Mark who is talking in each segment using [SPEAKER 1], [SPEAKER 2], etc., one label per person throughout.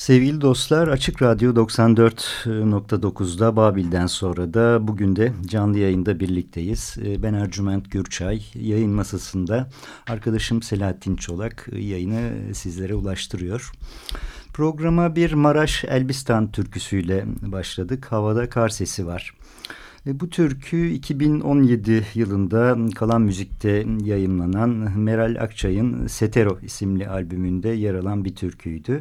[SPEAKER 1] Sevgili dostlar Açık Radyo 94.9'da Babil'den sonra da bugün de canlı yayında birlikteyiz. Ee, ben Ercüment Gürçay yayın masasında arkadaşım Selahattin Çolak yayını sizlere ulaştırıyor. Programa bir Maraş Elbistan türküsüyle başladık. Havada kar sesi var. E, bu türkü 2017 yılında Kalan Müzik'te yayınlanan Meral Akçay'ın Setero isimli albümünde yer alan bir türküydü.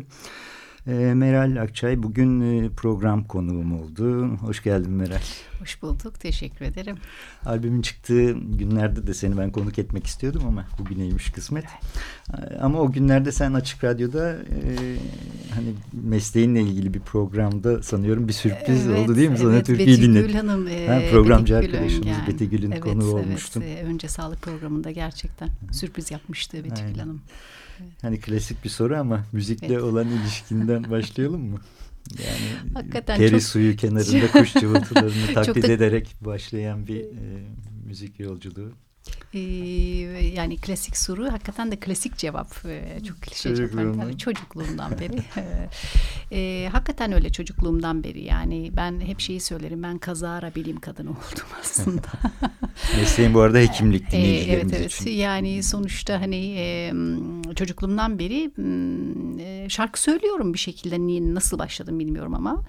[SPEAKER 1] E, Meral Akçay bugün e, program konuğum oldu. Hoş geldin Meral.
[SPEAKER 2] Hoş bulduk. Teşekkür ederim.
[SPEAKER 1] Albümün çıktığı günlerde de seni ben konuk etmek istiyordum ama bugüneymiş kısmet. Ama o günlerde sen Açık Radyo'da e, hani mesleğinle ilgili bir programda sanıyorum bir sürpriz evet, oldu değil mi? Sana
[SPEAKER 2] evet,
[SPEAKER 1] Türkiye'yi dinledim.
[SPEAKER 2] Betty Hanım.
[SPEAKER 1] E, ha, programcı Betty arkadaşımız yani. Betty Gül'ün
[SPEAKER 2] evet,
[SPEAKER 1] konuğu
[SPEAKER 2] evet,
[SPEAKER 1] olmuştun.
[SPEAKER 2] Evet, önce sağlık programında gerçekten sürpriz yapmıştı Betty Gül Hanım.
[SPEAKER 1] Hani klasik bir soru ama müzikle evet. olan ilişkinden başlayalım mı? Yani Hakikaten peri çok... suyu kenarında kuş cıvıltılarını taklit da... ederek başlayan bir e, müzik yolculuğu.
[SPEAKER 2] Ee, yani klasik soru hakikaten de klasik cevap ee, çok klişe cevap çocukluğumdan beri. Ee, hakikaten öyle çocukluğumdan beri. Yani ben hep şeyi söylerim ben kazara bilim kadını oldum aslında.
[SPEAKER 1] Mesleğin bu arada hekimlik
[SPEAKER 2] dinleyicilerimiz ee, evet, evet. için. Yani sonuçta hani e, çocukluğumdan beri e, şarkı söylüyorum bir şekilde. Niye nasıl başladım bilmiyorum ama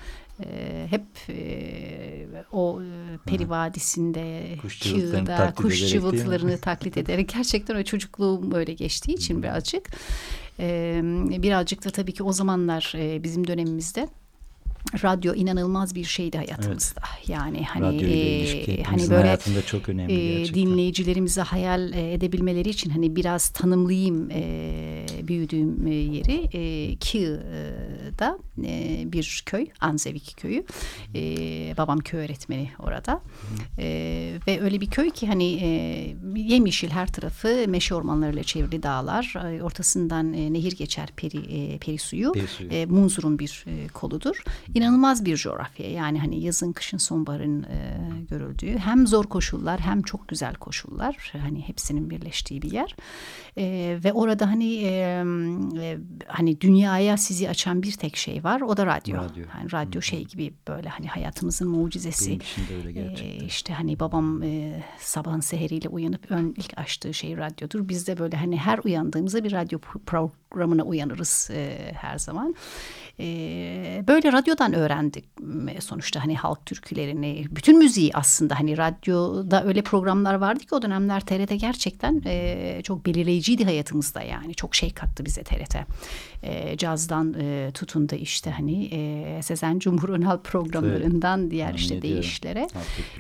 [SPEAKER 2] e, hep e, o e, Peri Vadisi'nde, kuş Kığ'da kuş cıvıltılarını taklit ederek. Gerçekten o çocukluğum öyle geçtiği için birazcık. E, birazcık da tabii ki o zamanlar e, bizim dönemimizde radyo inanılmaz bir şeydi hayatımızda. Evet. Yani hani
[SPEAKER 1] e, hani böyle çok önemli
[SPEAKER 2] e, dinleyicilerimize hayal e, edebilmeleri için hani biraz tanımlayayım e, büyüdüğüm e, yeri e, Kiğ'da e, bir köy Anzevik köyü. E, babam köy öğretmeni orada. E, ve öyle bir köy ki hani e, yemyeşil her tarafı meşe ormanlarıyla çevrili dağlar. E, ortasından e, nehir geçer peri e, peri suyu. Peri suyu. E, Munzur'un bir e, koludur inanılmaz bir coğrafya. Yani hani yazın, kışın, sonbaharın e, görüldüğü hem zor koşullar hem çok güzel koşullar. Hani hepsinin birleştiği bir yer. E, ve orada hani e, e, hani dünyaya sizi açan bir tek şey var. O da radyo. Radyo, yani radyo şey gibi böyle hani hayatımızın mucizesi. Benim
[SPEAKER 1] için de öyle gerçekten.
[SPEAKER 2] E, işte hani babam e, sabahın seheriyle uyanıp ön ilk açtığı şey radyodur. Biz de böyle hani her uyandığımızda bir radyo programına uyanırız e, her zaman. E, böyle radyodan öğrendik sonuçta hani halk türkülerini, bütün müziği aslında hani radyoda öyle programlar vardı ki o dönemler TRT gerçekten e, çok belirleyiciydi hayatımızda yani çok şey kattı bize TRT. E, cazdan e, tutun da işte hani e, Sezen Cumhur Önal programlarından evet. diğer işte deyişlere.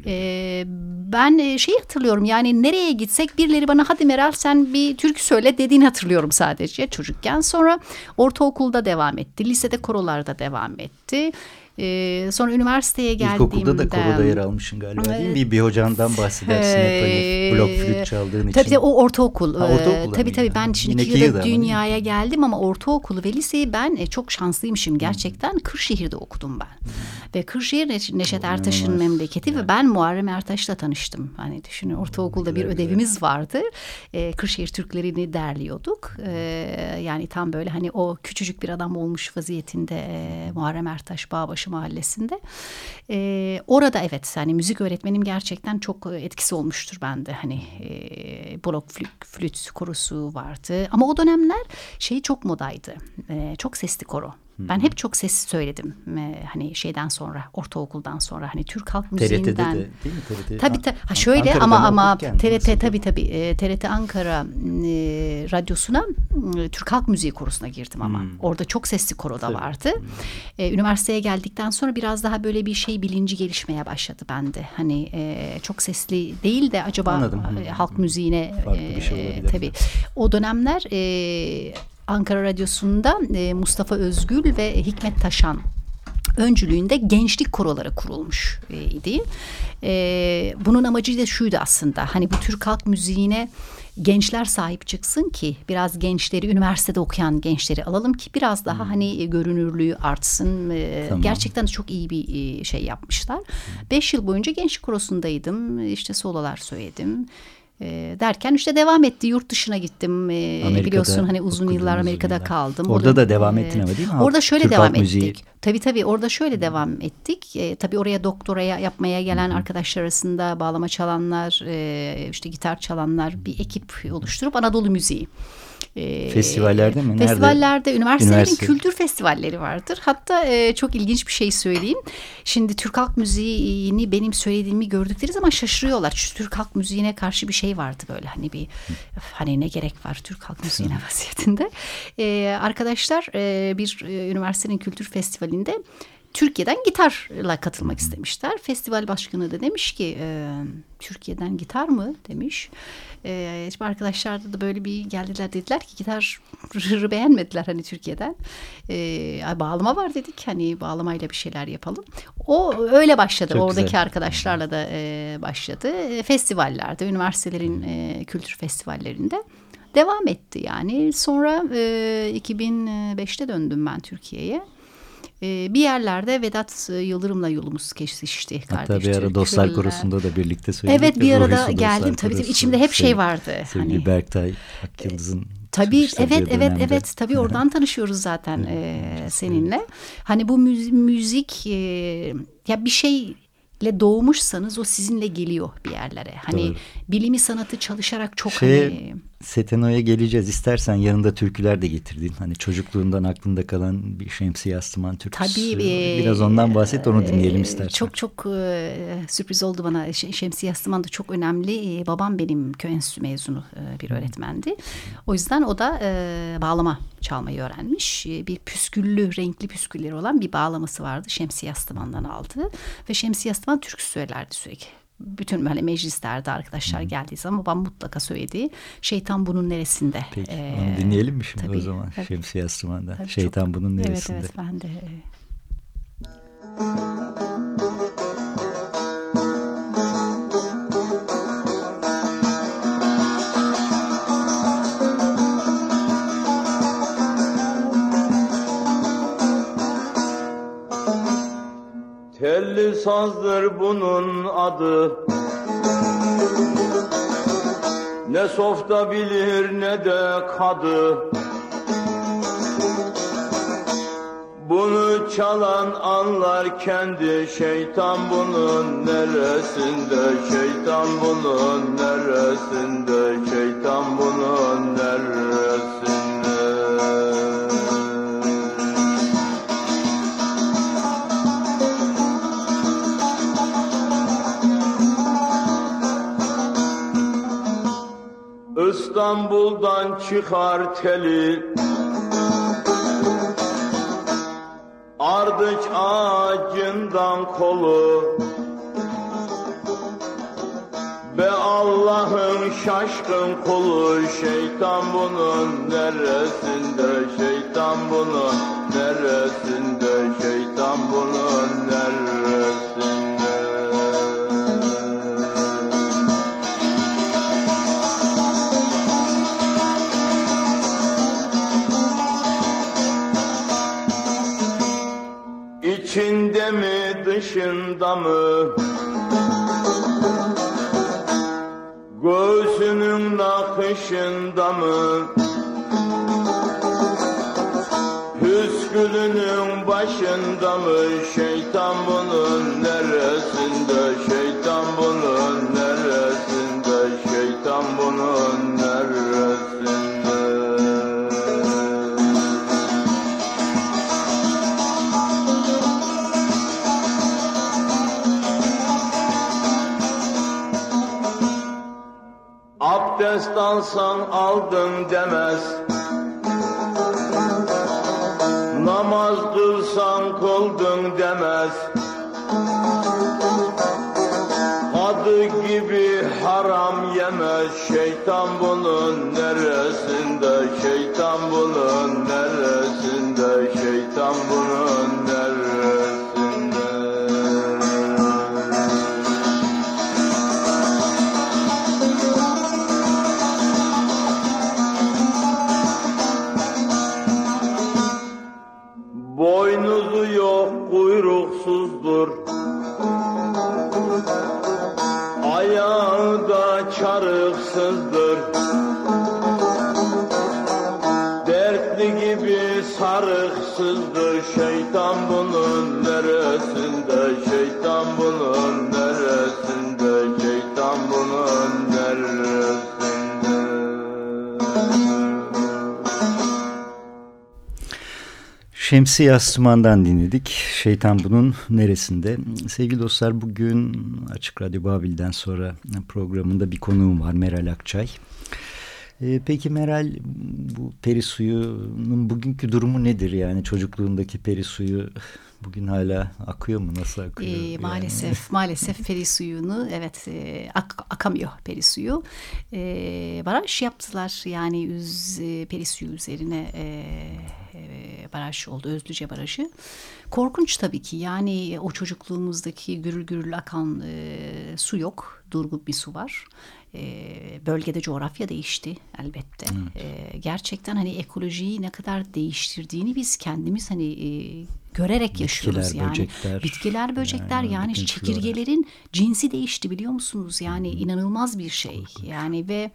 [SPEAKER 2] E, ben e, şey hatırlıyorum yani nereye gitsek birileri bana hadi Meral sen bir türkü söyle dediğini hatırlıyorum sadece çocukken. Sonra ortaokulda devam etti, lisede korolarda devam etti. Ee, sonra üniversiteye geldiğimde...
[SPEAKER 1] İlkokulda da koroda yer almışsın galiba değil mi? Bir, bir hocandan bahsedersin hep hani blok flüt çaldığın için.
[SPEAKER 2] Tabii o ortaokul. Ha, ortaokul tabii tabii ben şimdi iki yılda dünyaya ama. geldim ama ortaokulu ve liseyi ben e, çok şanslıymışım gerçekten. Kırşehir'de okudum ben. Ve Kırşehir Neşet Ertaş'ın memleketi yani. ve ben Muharrem Ertaş'la tanıştım. Hani düşünün ortaokulda bir ödevimiz vardı. Ee, Kırşehir Türklerini derliyorduk. Ee, yani tam böyle hani o küçücük bir adam olmuş vaziyetinde e, Muharrem Ertaş Bağbaşı Mahallesi'nde. E, orada evet hani müzik öğretmenim gerçekten çok etkisi olmuştur bende. Hani e, blok flüt, flüt korusu vardı. Ama o dönemler şey çok modaydı. E, çok sesli koro. Ben hep çok ses söyledim. Ee, hani şeyden sonra, ortaokuldan sonra hani Türk halk müziğinden. TRT'de de değil mi? TRT, tabii tabii. Ha şöyle Ankara'da ama ama TRT tabii tabii. E, TRT Ankara e, radyosuna e, Türk halk müziği korusuna girdim ama. Hmm. Orada çok sesli koro da vardı. Hmm. E, üniversiteye geldikten sonra biraz daha böyle bir şey bilinci gelişmeye başladı bende. Hani e, çok sesli değil de acaba Anladım. E, halk müziğine e, şey tabii. O dönemler e, Ankara Radyosu'nda e, Mustafa Özgül ve Hikmet Taşan öncülüğünde gençlik koroları kurulmuş e, idi. E, bunun amacı da şuydu aslında. Hani bu Türk halk müziğine gençler sahip çıksın ki biraz gençleri üniversitede okuyan gençleri alalım ki biraz daha hmm. hani görünürlüğü artsın. E, tamam. Gerçekten de çok iyi bir e, şey yapmışlar. Beş yıl boyunca gençlik korosundaydım. İşte sololar söyledim. E, derken işte devam etti. Yurt dışına gittim. E, biliyorsun hani uzun yıllar Amerika'da yıllar. kaldım.
[SPEAKER 1] Orada Orada da devam ettin ama değil mi?
[SPEAKER 2] Orada şöyle Türk devam ettik. Tabii tabii orada şöyle devam ettik. E, tabii oraya doktoraya yapmaya gelen Hı. arkadaşlar arasında bağlama çalanlar, e, işte gitar çalanlar bir ekip oluşturup Anadolu müziği
[SPEAKER 1] e, Festivallerde mi?
[SPEAKER 2] Festivallerde, üniversitelerin Üniversite. kültür festivalleri vardır. Hatta e, çok ilginç bir şey söyleyeyim. Şimdi Türk halk müziğini benim söylediğimi gördükleri zaman şaşırıyorlar. Çünkü Türk halk müziğine karşı bir şey vardı böyle hani bir hani ne gerek var Türk halk müziğine vasiyetinde. E, arkadaşlar e, bir e, üniversitenin kültür festivalinde Türkiye'den gitarla katılmak istemişler. Festival başkanı da demiş ki e, Türkiye'den gitar mı demiş. E, şimdi arkadaşlar da böyle bir geldiler dediler ki gitarı beğenmediler hani Türkiye'den. E, bağlama var dedik hani bağlamayla bir şeyler yapalım. O öyle başladı. Çok Oradaki güzel. arkadaşlarla da e, başladı. E, festivallerde, üniversitelerin e, kültür festivallerinde devam etti yani. Sonra e, 2005'te döndüm ben Türkiye'ye. Ee, bir yerlerde Vedat Yıldırım'la yolumuz kesişti.
[SPEAKER 1] Hatta bir ara Dostlar Korosu'nda da birlikte söyledik.
[SPEAKER 2] Evet bir arada geldim. Tabii tabii içimde hep şey vardı.
[SPEAKER 1] Sevgili hani, Berktay Akyıldız'ın
[SPEAKER 2] Tabii evet evet evet tabii oradan tanışıyoruz zaten e, seninle. Hani bu müzik e, ya bir şey ile doğmuşsanız o sizinle geliyor bir yerlere. Hani Doğru. bilimi sanatı çalışarak çok şey, hani
[SPEAKER 1] Seteno'ya geleceğiz. İstersen yanında türküler de getirdin. Hani çocukluğundan aklında kalan bir Şemsiye Astıman türküsü. Tabii. Biraz ondan bahset onu dinleyelim istersen.
[SPEAKER 2] Çok çok e, sürpriz oldu bana. Şemsiye Astıman da çok önemli. E, babam benim köy enstitü mezunu e, bir öğretmendi. O yüzden o da e, bağlama çalmayı öğrenmiş. Bir püsküllü, renkli püskülleri olan bir bağlaması vardı. Şemsiye Astıman'dan aldı. Ve Şemsiye Astıman türkü söylerdi sürekli bütün böyle meclislerde arkadaşlar geldiği zaman babam mutlaka söylediği şeytan bunun neresinde.
[SPEAKER 1] Peki ee, onu dinleyelim mi şimdi tabii, o zaman tabii. Şemsiye Aslıman'da. Şeytan çok, bunun neresinde.
[SPEAKER 2] Evet evet ben de.
[SPEAKER 3] Telli sazdır bunun adı. Ne softa bilir ne de kadı. Bunu çalan anlar kendi şeytan bunun neresinde? Şeytan bunun neresinde? Şeytan bunun neresinde İstanbul'dan çıkar teli. Ardıç ağacından kolu. Be Allah'ın şaşkın kulu. Şeytan bunun neresinde? Şeytan bunun neresinde? Şeytan bunun İçinde mi dışında mı? Göğsünün nakışında mı? Püskülünün başında mı? Şeytan bunun neresinde alsan aldın demez. Namaz kılsan kıldın demez. Adı gibi haram yemez. Şeytan bunun neresinde? Şeytan bunun
[SPEAKER 1] Şemsi Yastıman'dan dinledik. Şeytan bunun neresinde? Sevgili dostlar bugün Açık Radyo Babil'den sonra programında bir konuğum var Meral Akçay. Ee, peki Meral bu peri suyunun bugünkü durumu nedir? Yani çocukluğundaki peri suyu bugün hala akıyor mu? Nasıl akıyor?
[SPEAKER 2] Ee, maalesef yani? maalesef peri suyunu evet e, ak, akamıyor peri suyu. E, baraj yaptılar yani üz, e, peri suyu üzerine e, e, baraj oldu Özlüce Barajı. Korkunç tabii ki yani o çocukluğumuzdaki gürül gürül akan e, su yok. Durgun bir su var. E, bölgede coğrafya değişti elbette. Evet. E, gerçekten hani ekolojiyi ne kadar değiştirdiğini biz kendimiz hani e, görerek Bitkiler, yaşıyoruz yani. Böcekler, Bitkiler, böcekler yani, yani çekirgelerin cinsi değişti biliyor musunuz? Yani hmm. inanılmaz bir şey. Yani ve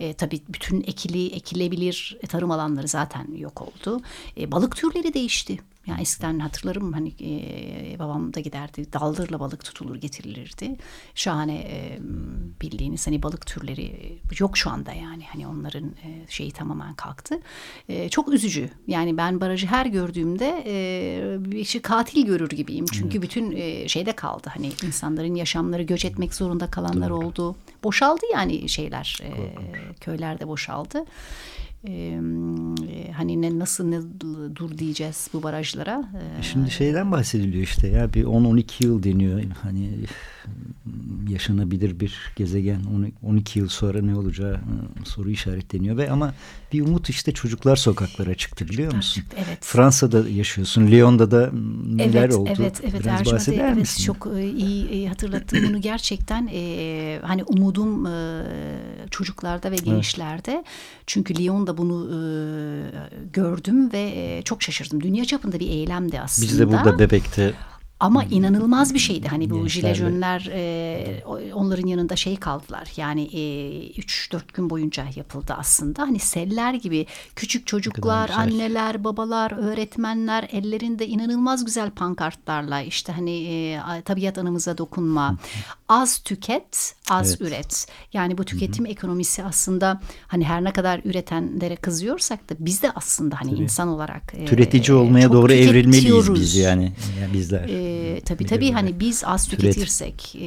[SPEAKER 2] e, tabii bütün ekili ekilebilir tarım alanları zaten yok oldu. E, balık türleri değişti. Yani eskiden hatırlarım hani e, babam da giderdi daldırla balık tutulur getirilirdi. Şahane e, bildiğiniz hani balık türleri yok şu anda yani hani onların e, şeyi tamamen kalktı. E, çok üzücü yani ben barajı her gördüğümde e, bir şey katil görür gibiyim. Çünkü evet. bütün e, şeyde kaldı hani insanların yaşamları göç etmek zorunda kalanlar Doğru. oldu. Boşaldı yani şeyler e, köylerde boşaldı e, hani ne nasıl ne dur diyeceğiz bu barajlara.
[SPEAKER 1] E, Şimdi şeyden bahsediliyor işte ya bir 10-12 yıl deniyor hani yaşanabilir bir gezegen 12 yıl sonra ne olacağı soru işaretleniyor ve ama bir umut işte çocuklar sokaklara çıktı biliyor musun?
[SPEAKER 2] Evet.
[SPEAKER 1] Fransa'da yaşıyorsun. Lyon'da da neler
[SPEAKER 2] evet,
[SPEAKER 1] oldu?
[SPEAKER 2] Evet, evet. Biraz bahseder evet, misin? Çok iyi hatırlattın bunu gerçekten e, hani umudum e, çocuklarda ve gençlerde. Evet. Çünkü Lyon'da bunu e, gördüm ve e, çok şaşırdım. Dünya çapında bir eylemdi aslında.
[SPEAKER 1] Biz de burada Bebek'te
[SPEAKER 2] ama hmm. inanılmaz bir şeydi. Hani bu jilejonlar e, onların yanında şey kaldılar. Yani 3-4 e, gün boyunca yapıldı aslında. Hani seller gibi küçük çocuklar, anneler, babalar, öğretmenler ellerinde inanılmaz güzel pankartlarla işte hani e, tabiat anımıza dokunma, az tüket, az evet. üret. Yani bu tüketim Hı-hı. ekonomisi aslında hani her ne kadar üretenlere kızıyorsak da biz de aslında hani Tabii. insan olarak
[SPEAKER 1] e, türetici olmaya doğru evrilmeliyiz biz yani, yani bizler.
[SPEAKER 2] E, e, tabii tabii hani biz az tüketirsek e,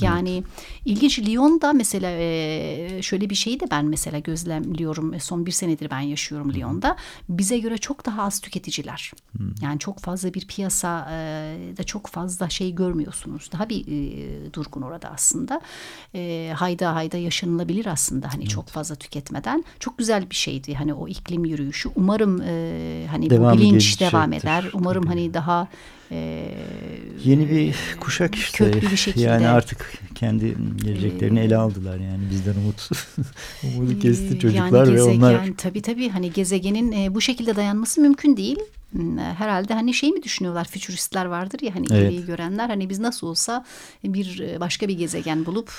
[SPEAKER 2] yani evet. ilginç Lyon'da mesela e, şöyle bir şeyi de ben mesela gözlemliyorum e, son bir senedir ben yaşıyorum Lyon'da bize göre çok daha az tüketiciler Hı. yani çok fazla bir piyasa e, da çok fazla şey görmüyorsunuz daha bir e, durgun orada aslında e, hayda hayda yaşanılabilir aslında hani evet. çok fazla tüketmeden çok güzel bir şeydi hani o iklim yürüyüşü umarım e, hani devam bu bilinç devam eder umarım hani daha
[SPEAKER 1] e, Yeni bir kuşak işte. bir şekilde. Yani artık kendi geleceklerini ele aldılar yani bizden umut umudu kesti çocuklar yani gezegen, ve onlar.
[SPEAKER 2] Tabii tabii hani gezegenin e, bu şekilde dayanması mümkün değil. Hmm, herhalde hani şey mi düşünüyorlar fütüristler vardır ya hani evet. görenler hani biz nasıl olsa bir e, başka bir gezegen bulup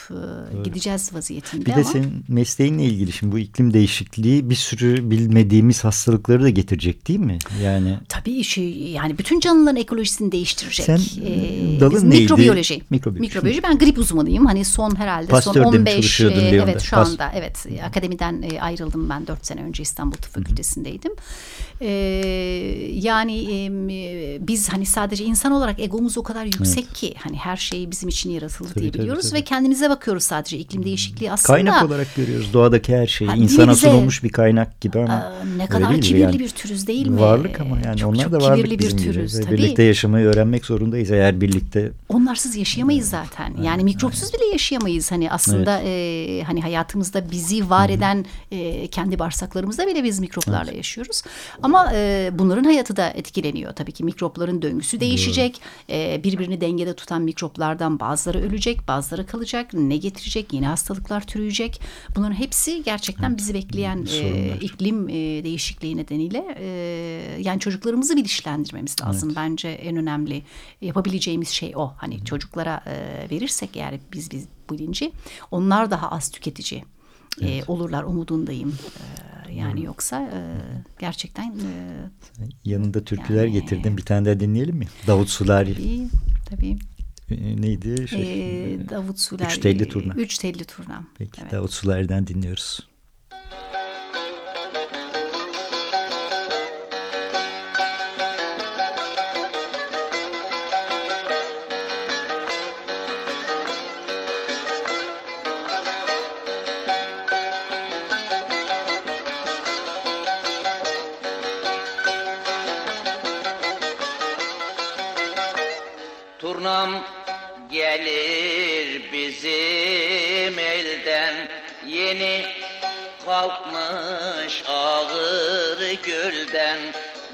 [SPEAKER 2] evet. gideceğiz vaziyetinde
[SPEAKER 1] Bir de senin mesleğinle ilgili şimdi bu iklim değişikliği bir sürü bilmediğimiz hastalıkları da getirecek değil mi? Yani
[SPEAKER 2] Tabii şey yani bütün canlıların ekolojisini değiştirecek.
[SPEAKER 1] Sen ee, dalın neydi?
[SPEAKER 2] Mikrobiyoloji. Mikrobiyoloji. Mikrobiyoloji. Ben grip uzmanıyım. Hani son herhalde Pastör'de son 15 e, evet şu anda evet akademiden e, ayrıldım ben 4 sene önce İstanbul Tıp Fakültesindeydim. Ee, yani e, biz hani sadece insan olarak egomuz o kadar yüksek evet. ki hani her şey bizim için yaratıldı tabii, diyebiliyoruz tabii, tabii. ve kendimize bakıyoruz sadece iklim değişikliği aslında.
[SPEAKER 1] Kaynak olarak görüyoruz doğadaki her şeyi. Ha, insana sunulmuş bir kaynak gibi ama.
[SPEAKER 2] Ne kadar kibirli yani. bir türüz değil mi?
[SPEAKER 1] Varlık ama yani çok, onlar çok da varlık bizim bir türüz, gibi. Tabii. Birlikte yaşamayı öğrenmek zorundayız eğer birlikte.
[SPEAKER 2] Onlarsız yaşayamayız zaten. Yani evet, mikropsuz bile yaşayamayız. Hani aslında evet. e, hani hayatımızda bizi var eden e, kendi bağırsaklarımızda bile biz mikroplarla evet. yaşıyoruz. Ama e, bunların hayatı da etkileniyor. Tabii ki mikropların döngüsü değişecek. E, birbirini dengede tutan mikroplardan bazıları ölecek, bazıları kalacak. Ne getirecek? Yeni hastalıklar türüyecek. Bunların hepsi gerçekten bizi bekleyen e, iklim e, değişikliği nedeniyle e, yani çocuklarımızı bilinçlendirmemiz lazım. Evet. Bence en önemli yapabileceğimiz şey o. Hani çocuklara e, verirsek eğer biz biz bilinci onlar daha az tüketici evet. e, olurlar umudundayım. E, yani hmm. yoksa e, gerçekten
[SPEAKER 1] e, yanında türküler yani, getirdim. Bir tane daha dinleyelim mi? Davut Sulari.
[SPEAKER 2] Tabii. Tabii.
[SPEAKER 1] E, neydi?
[SPEAKER 2] Şey, e, Davut Sulari.
[SPEAKER 1] Üç telli turna.
[SPEAKER 2] Üç telli turna.
[SPEAKER 1] Peki evet. Davut Sulari'den dinliyoruz.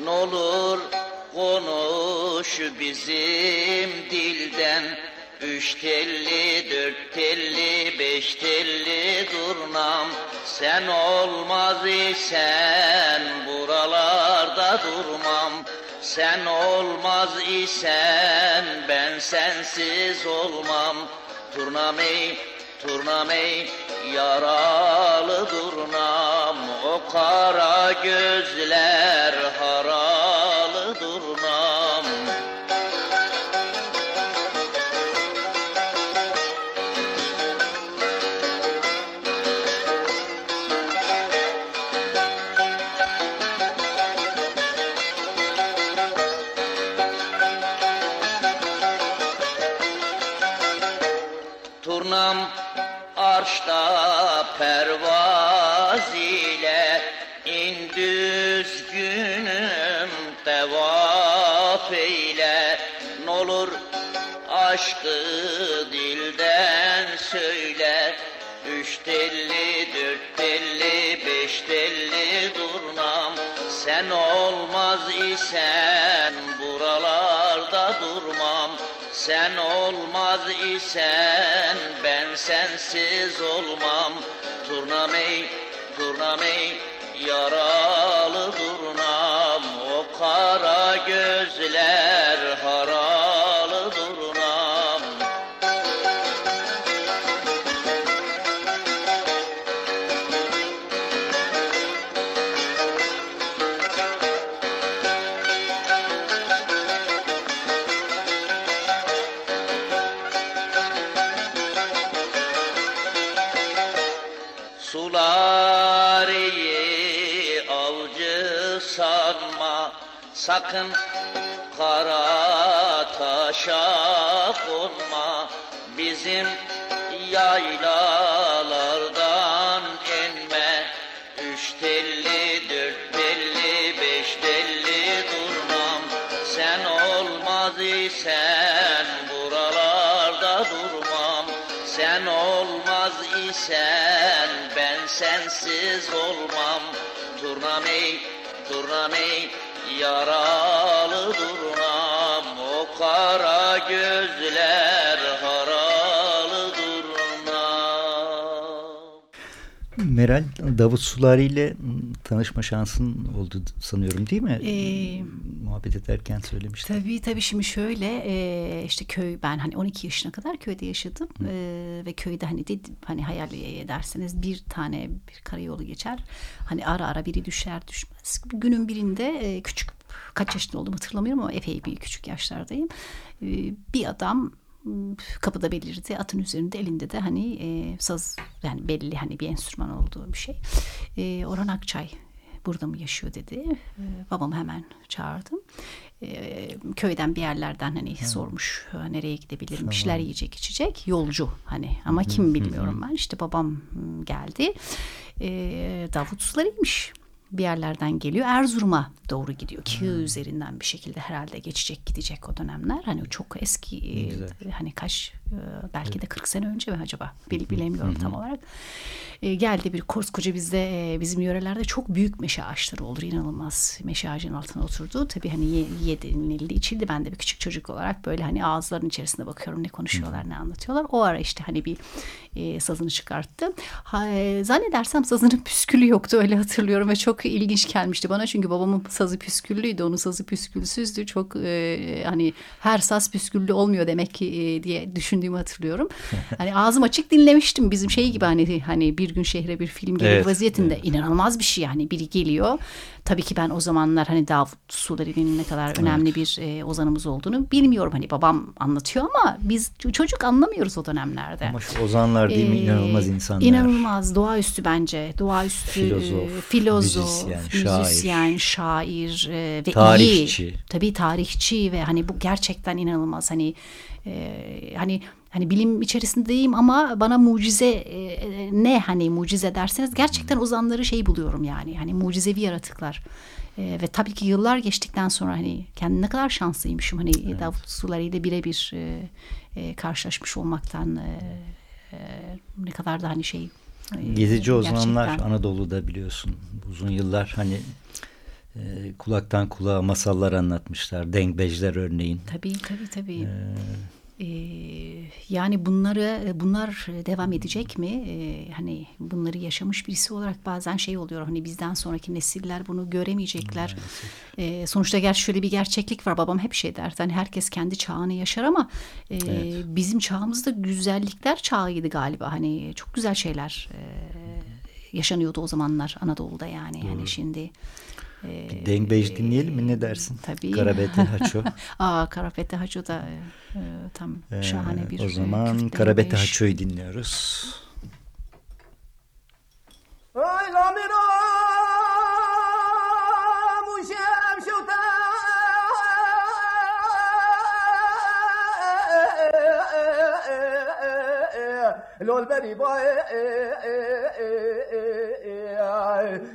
[SPEAKER 4] N'olur konuş bizim dilden. Üç telli, dört telli, beş telli durnam. Sen olmaz isen buralarda durmam. Sen olmaz isen ben sensiz olmam. Turnamey, turnamey, yaralı durnam O kara gözler haralı durnam olmaz isen buralarda durmam. Sen olmaz isen ben sensiz olmam. Turnamey, turnamey, yaralı durnam. O kara gözler haralı Sakın kara taşa konma Bizim yaylalardan inme. Üç telli, dört telli, beş telli durmam. Sen olmaz isen buralarda durmam. Sen olmaz isen ben sensiz olmam. Turnamey, turnamey Yaralı durnam o kara gözler haralı
[SPEAKER 1] Meral Davut Sulari ile tanışma şansın oldu sanıyorum değil mi? Ee, Muhabbet ederken söylemiştin.
[SPEAKER 2] Tabii tabii şimdi şöyle e, işte köy ben hani 12 yaşına kadar köyde yaşadım e, ve köyde hani dedim hani hayal ederseniz bir tane bir karayolu geçer. Hani ara ara biri düşer düşmez. Günün birinde e, küçük kaç yaşında olduğumu hatırlamıyorum ama epey bir küçük yaşlardayım. E, bir adam kapıda belirdi. Atın üzerinde elinde de hani e, saz yani belli hani bir enstrüman olduğu bir şey. E, Orhan Akçay burada mı yaşıyor dedi. E, babamı hemen çağırdım. E, köyden bir yerlerden hani evet. sormuş nereye gidebilirim tamam. şeyler yiyecek içecek yolcu hani ama kim bilmiyorum ben işte babam geldi e, Davut Sularıymış bir yerlerden geliyor. Erzurum'a doğru gidiyor. Ki hmm. üzerinden bir şekilde herhalde geçecek gidecek o dönemler. Hani çok eski Güzel. hani kaç e, belki de 40 sene önce mi acaba Bil, bilemiyorum tam olarak. E, geldi bir koskoca bizde e, bizim yörelerde çok büyük meşe ağaçları olur inanılmaz. Meşe ağacının altına oturdu. Tabii hani yenildi içildi. Ben de bir küçük çocuk olarak böyle hani ağızların içerisinde bakıyorum ne konuşuyorlar ne anlatıyorlar. O ara işte hani bir e, sazını çıkarttı. Ha, e, zannedersem sazının püskülü yoktu öyle hatırlıyorum ve çok çok ilginç gelmişti bana çünkü babamın sazı püsküllüydü. Onun sazı püskülsüzdü. Çok e, hani her saz püsküllü olmuyor demek ki e, diye düşündüğümü hatırlıyorum. Hani ağzım açık dinlemiştim. Bizim şey gibi hani hani bir gün şehre bir film gibi evet, vaziyetinde evet. inanılmaz bir şey yani biri geliyor. Tabii ki ben o zamanlar hani Davut Sulari'nin ne kadar evet. önemli bir e, ozanımız olduğunu bilmiyorum. Hani babam anlatıyor ama biz çocuk anlamıyoruz o dönemlerde.
[SPEAKER 5] Ama şu ozanlar değil mi ee, inanılmaz insanlar.
[SPEAKER 2] İnanılmaz doğaüstü bence. Doğaüstü filozof, filozof müzisyen, müzisyen şair, şair e, ve tarihçi. iyi. Tabii tarihçi ve hani bu gerçekten inanılmaz. Hani e, hani hani bilim içerisindeyim ama bana mucize e, ne hani mucize derseniz gerçekten ozanları şey buluyorum yani hani mucizevi yaratıklar. E, ve tabii ki yıllar geçtikten sonra hani kendi ne kadar şanslıymışım hani evet. Davut Sulari ile birebir e, e, karşılaşmış olmaktan e, e, ne kadar da hani şey
[SPEAKER 5] e, Gezici Ozanlar Anadolu'da biliyorsun uzun yıllar hani e, kulaktan kulağa masallar anlatmışlar. Dengbejler örneğin.
[SPEAKER 2] Tabii tabii tabii. Ee, ee, yani bunları bunlar devam edecek mi? Ee, hani bunları yaşamış birisi olarak bazen şey oluyor. Hani bizden sonraki nesiller bunu göremeyecekler. Ee, sonuçta gerçi şöyle bir gerçeklik var. Babam hep şey der. Hani herkes kendi çağını yaşar ama e, evet. bizim çağımızda güzellikler çağıydı galiba. Hani çok güzel şeyler e, yaşanıyordu o zamanlar Anadolu'da yani. Doğru. Yani şimdi
[SPEAKER 5] ee, bir Dengbej dinleyelim mi ne dersin?
[SPEAKER 2] Tabii.
[SPEAKER 5] Karabete Haço.
[SPEAKER 2] Aa Karabete Haço da e, tam ee, şahane bir
[SPEAKER 5] O zaman Karabete Haço'yu dinliyoruz. Ay lamira لو البني باي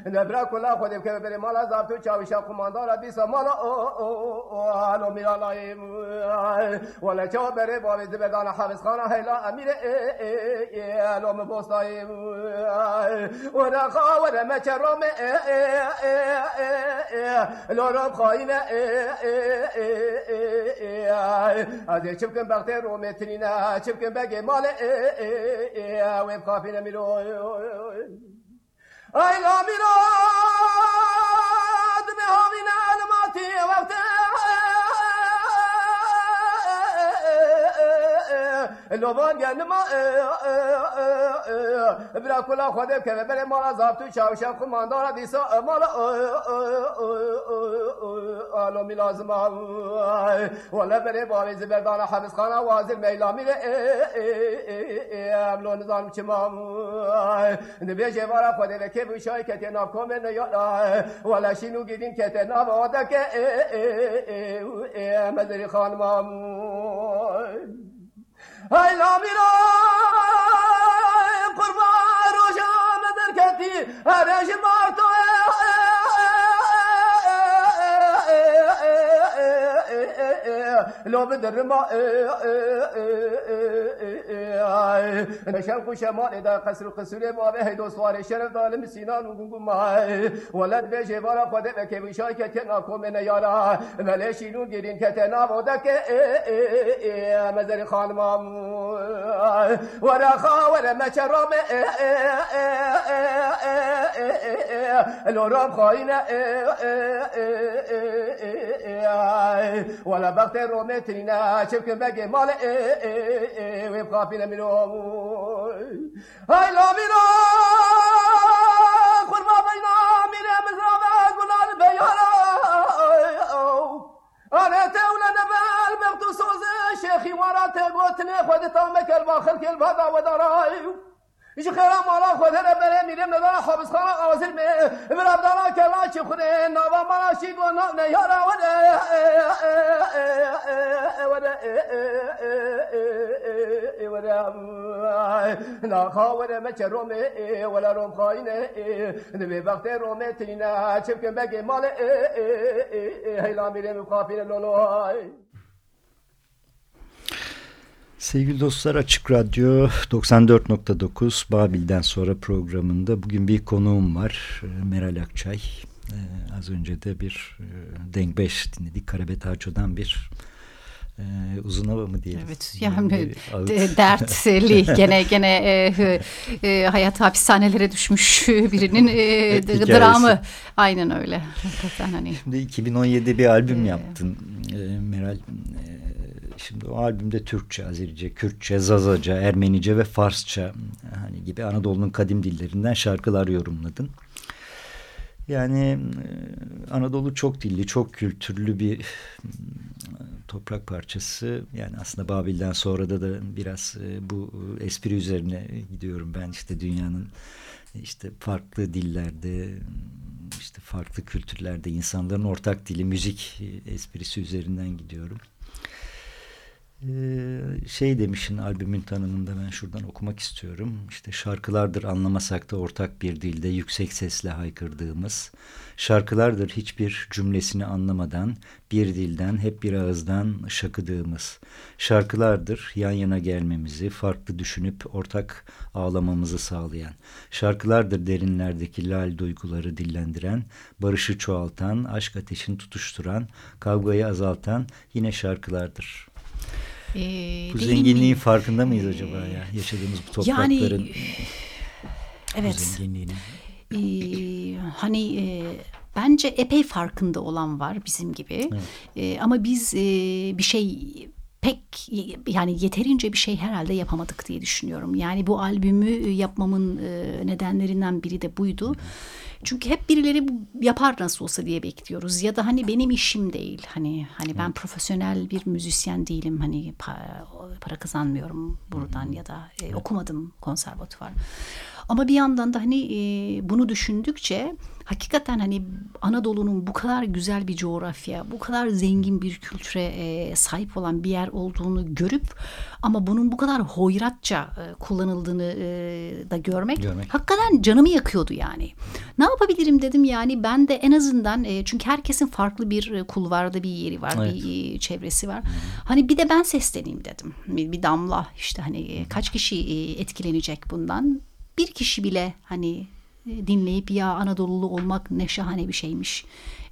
[SPEAKER 5] نبرا كلا خودي بري مالا زابتو چاوي شا قماندارا بيس مالا آلو ميرا لايم ولا چاو بره بابي زبدان حبس خانا هيلا امير آلو مبوستايم ولا خاور مچرم لو رب خاينه از چبکن بخت رومترینه چبکن بگه مال ای yeah, we're coughing a middle. I love it all. لوان گند ما برا کلا خود که بر مالا چاو شاوشم خو داره دیسا مالا آلومی لازم ولی بره باری زبردان حبس خانه وازر میلامی ره املو نظام چما نبی جوارا خود که بوشای که ناب کومه نیالا ولا شینو گیدین کتی ناب آده که مدری خانمام ای لامیرا قربان روشا مدر کتی رش تو لو بدر ما نشان شمال دا قصر قصر ما به دو سوار شرف ظالم سینان و گنگو ما ولد به جبارا خود به که که تنا کوم نیارا ملشینون گیرین که تنا بوده که مزر خانمام ورا خاور مچرام لورام خاين ولا بغت رومترينا شبك بقى مال ويبقى فينا منو هاي لا منو؟ قربا بينا من مزرعة قلال بيانا أنا تولى نبال مغتصوز شيخي ورا تقوتني خذ تامك الباخر كل بدا ودراي ایش خیرم مالا خود هر بره میریم ندارا حافظ خانه آزر می برم دارا کلا چی خوده نوا مالا شی گو؟ نا نیارا وده. وده ناخا وده مچه رومه ولا روم خاینه. نبی وقت رومه تینه. چپکن بگی مال هیلا میریم کافین لولو Sevgili dostlar Açık Radyo 94.9 Babil'den sonra programında bugün bir konuğum var e, Meral Akçay. Ee, az önce de bir e, Denk 5 dinledik Karabet Harco'dan bir
[SPEAKER 1] e, uzun hava mı diyelim?
[SPEAKER 2] Evet yani de, dertli gene gene e, e, hayat hapishanelere düşmüş birinin e, dramı aynen öyle.
[SPEAKER 1] Hakikaten hani. Şimdi 2017'de bir albüm ee, yaptın e, Meral. E, şimdi o albümde Türkçe, Azerice, Kürtçe, Zazaca, Ermenice ve Farsça hani gibi Anadolu'nun kadim dillerinden şarkılar yorumladın. Yani e, Anadolu çok dilli, çok kültürlü bir toprak parçası. Yani aslında Babil'den sonra da da biraz e, bu espri üzerine gidiyorum ben işte dünyanın işte farklı dillerde işte farklı kültürlerde insanların ortak dili müzik esprisi üzerinden gidiyorum. Ee, şey demişin albümün tanımında ben şuradan okumak istiyorum. İşte şarkılardır anlamasak da ortak bir dilde yüksek sesle haykırdığımız, şarkılardır hiçbir cümlesini anlamadan bir dilden hep bir ağızdan şakıdığımız, şarkılardır yan yana gelmemizi, farklı düşünüp ortak ağlamamızı sağlayan, şarkılardır derinlerdeki lal duyguları dillendiren, barışı çoğaltan, aşk ateşini tutuşturan, kavgayı azaltan yine şarkılardır.'' Ee, bu zenginliğin mi? farkında mıyız acaba ya? Yaşadığımız bu toprakların yani,
[SPEAKER 2] evet. zenginliğini. Ee, hani e, bence epey farkında olan var bizim gibi. Evet. E, ama biz e, bir şey pek yani yeterince bir şey herhalde yapamadık diye düşünüyorum. Yani bu albümü yapmamın e, nedenlerinden biri de buydu. Çünkü hep birileri yapar nasıl olsa diye bekliyoruz ya da hani benim işim değil. Hani hani ben profesyonel bir müzisyen değilim. Hani para, para kazanmıyorum buradan ya da e, okumadım konservatuvar. Ama bir yandan da hani e, bunu düşündükçe hakikaten hani Anadolu'nun bu kadar güzel bir coğrafya, bu kadar zengin bir kültüre e, sahip olan bir yer olduğunu görüp ama bunun bu kadar hoyratça e, kullanıldığını e, da görmek, görmek hakikaten canımı yakıyordu yani. Ne yapabilirim dedim yani ben de en azından e, çünkü herkesin farklı bir e, kulvarda bir yeri var, evet. bir e, çevresi var. Hani bir de ben sesleneyim dedim. Bir, bir damla işte hani e, kaç kişi e, etkilenecek bundan? Bir kişi bile hani dinleyip ya Anadolulu olmak ne şahane bir şeymiş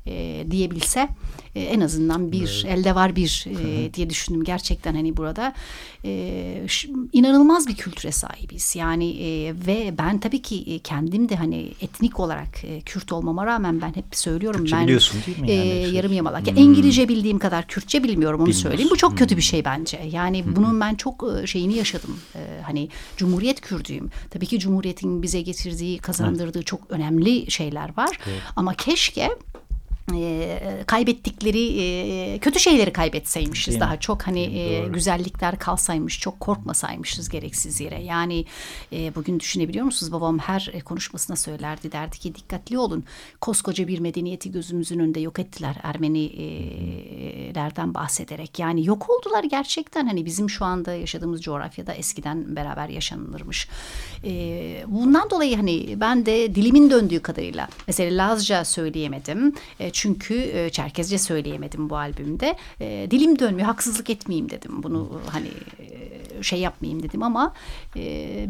[SPEAKER 2] e, diyebilse e, en azından bir evet. elde var bir e, diye düşündüm gerçekten hani burada e, inanılmaz bir kültüre sahibiz yani e, ve ben tabii ki e, kendim de hani etnik olarak e, Kürt olmama rağmen ben hep söylüyorum
[SPEAKER 1] Kürtçe
[SPEAKER 2] ben
[SPEAKER 1] biliyorsun değil mi yani?
[SPEAKER 2] e, yarım yamalak hmm. İngilizce bildiğim kadar Kürtçe bilmiyorum onu söyleyeyim bu çok kötü bir hmm. şey bence yani hmm. bunun ben çok e, şeyini yaşadım e, hani Cumhuriyet Kürdüyüm tabii ki Cumhuriyet'in bize getirdiği kazandırdığı çok önemli şeyler var evet. ama keşke e, kaybettikleri e, kötü şeyleri kaybetseymişiz Değil daha mi? çok. Hani e, güzellikler kalsaymış çok korkmasaymışız gereksiz yere. Yani e, bugün düşünebiliyor musunuz? Babam her e, konuşmasına söylerdi derdi ki dikkatli olun. Koskoca bir medeniyeti gözümüzün önünde yok ettiler. Ermenilerden bahsederek. Yani yok oldular gerçekten. Hani bizim şu anda yaşadığımız coğrafyada eskiden beraber yaşanılırmış. E, bundan dolayı hani ben de dilimin döndüğü kadarıyla mesela Lazca söyleyemedim. E, çünkü e, Çerkezce söyleyemedim bu albümde. E, dilim dönmüyor, haksızlık etmeyeyim dedim. Bunu hani e, şey yapmayayım dedim ama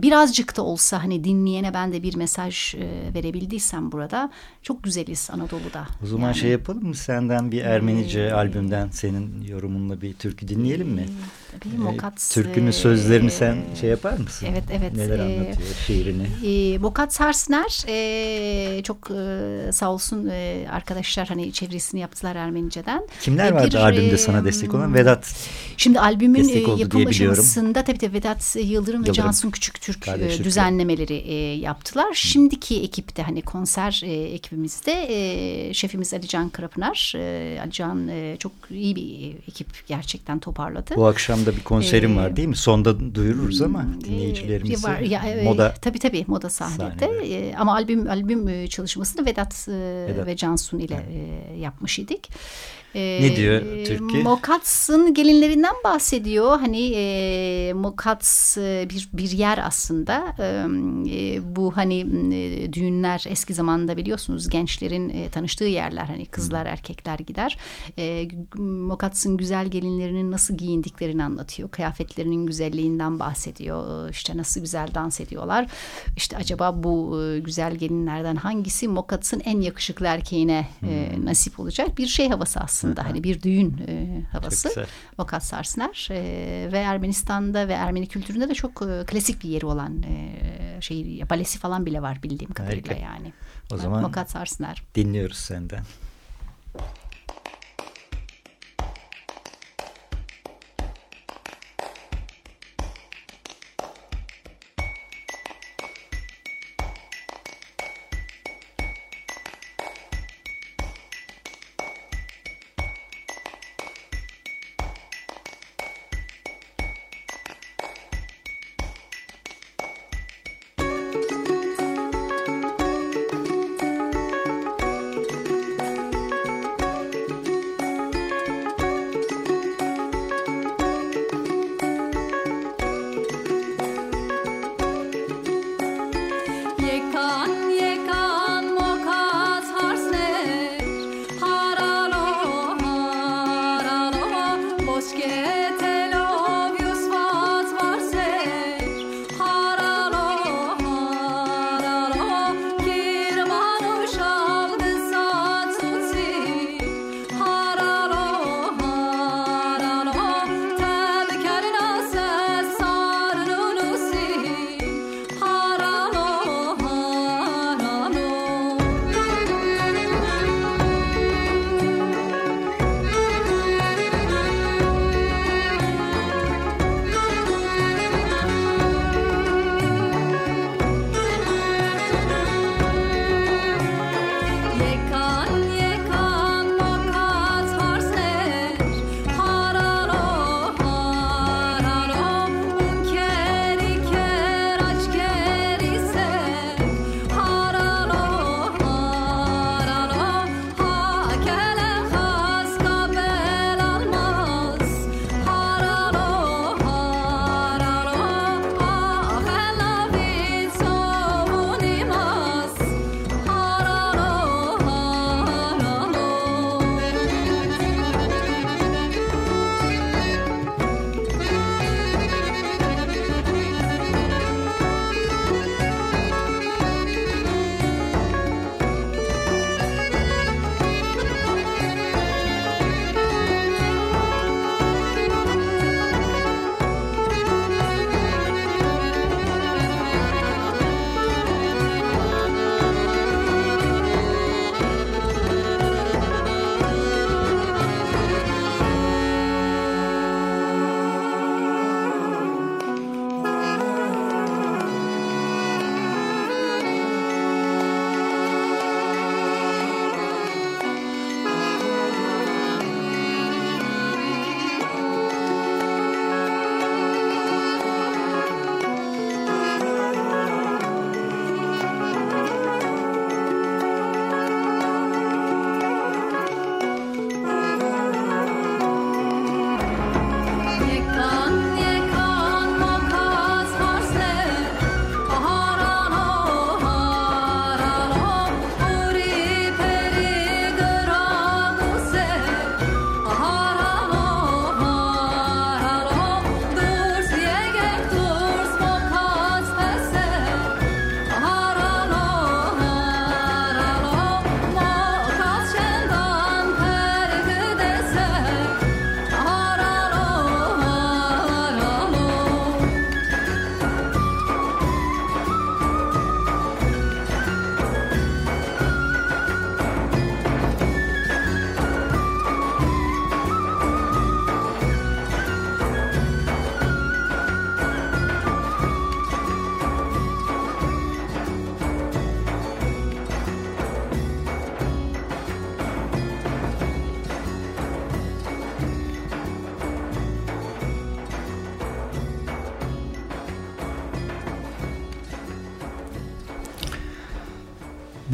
[SPEAKER 2] birazcık da olsa hani dinleyene ben de bir mesaj verebildiysem burada çok güzeliz Anadolu'da.
[SPEAKER 1] O zaman yani. şey yapalım mı senden bir Ermenice ee, albümden senin yorumunla bir türkü dinleyelim mi?
[SPEAKER 2] Tabii Mokat.
[SPEAKER 1] Türkünün sözlerini sen şey yapar mısın?
[SPEAKER 2] Evet evet.
[SPEAKER 1] Neler e, anlatıyor şiirini?
[SPEAKER 2] E, Mokat Sarsner e, çok e, sağ olsun e, arkadaşlar hani çevresini yaptılar Ermenice'den.
[SPEAKER 1] Kimler vardı bir, albümde sana destek olan? Vedat
[SPEAKER 2] Şimdi albümün e, yapım aşamasında tabii tabii Vedat Yıldırım, Yıldırım. ve Cansun Küçüktürk e, düzenlemeleri e, yaptılar. Hı. Şimdiki ekipte hani konser e, ekibimizde e, şefimiz Alican Karapınar. E, Alican e, çok iyi bir ekip gerçekten toparladı.
[SPEAKER 1] Bu akşam da bir konserim ee, var değil mi? Sonda duyururuz ama hmm, dinleyicilerimize. Var, ya,
[SPEAKER 2] moda tabii tabii moda sahnede. sahnede. E, ama albüm albüm çalışmasını Vedat, Vedat. ve Cansun ile evet. e, yapmış idik.
[SPEAKER 1] E, ne diyor Türkiye?
[SPEAKER 2] Mokats'ın gelinlerinden bahsediyor. Hani e, Mokats e, bir bir yer aslında. E, bu hani e, düğünler eski zamanda biliyorsunuz gençlerin e, tanıştığı yerler. Hani kızlar erkekler gider. E, Mokats'ın güzel gelinlerinin nasıl giyindiklerini anlatıyor. Kıyafetlerinin güzelliğinden bahsediyor. İşte nasıl güzel dans ediyorlar. İşte acaba bu e, güzel gelinlerden hangisi Mokats'ın en yakışıklı erkeğine e, nasip olacak bir şey havası aslında aslında. hani bir düğün e, havası. Vokat Sarsner e, ve Ermenistan'da ve Ermeni kültüründe de çok e, klasik bir yeri olan e, şey balesi falan bile var bildiğim kadarıyla Harika. yani.
[SPEAKER 6] O zaman Vokat Sarsner. dinliyoruz senden.